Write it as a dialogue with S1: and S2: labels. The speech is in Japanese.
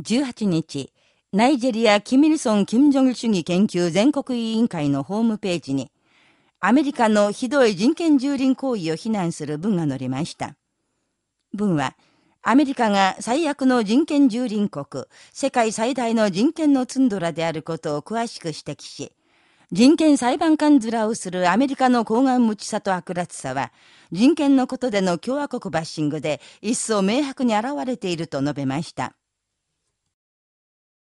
S1: 18日、ナイジェリア・キミルソン・キム・ジョギル主義研究全国委員会のホームページに、アメリカのひどい人権蹂躙行為を非難する文が載りました。文は、アメリカが最悪の人権蹂躙国、世界最大の人権のツンドラであることを詳しく指摘し、人権裁判官面をするアメリカの高顔無知さと悪辣さは、人権のことでの共和国バッシングで一層明白に現れていると述べました。